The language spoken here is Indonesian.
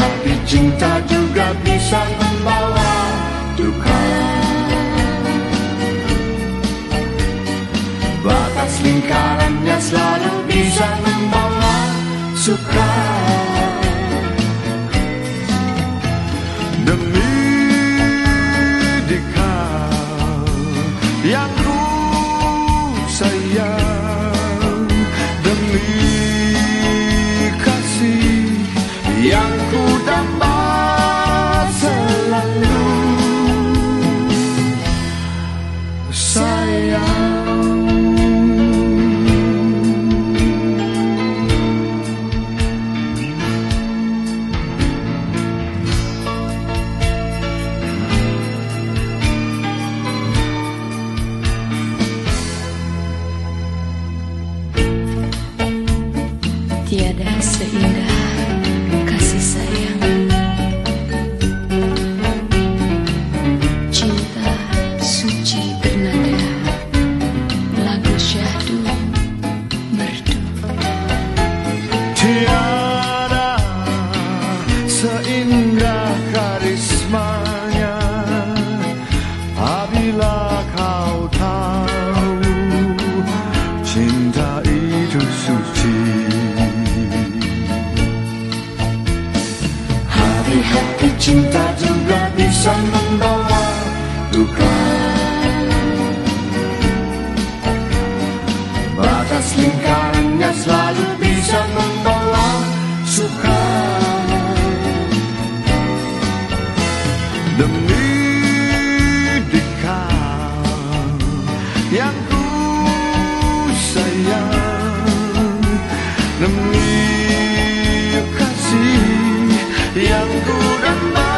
Hati-hati cinta juga bisa membawa duka. Batas lingkarannya selalu bisa membawa suka. Demi dikau yang ku sayang Tiada seindah itu suci Hati-hati cinta juga bisa membawa duka Batas lingkarannya selalu bisa membawa suka Demi yang ku dendam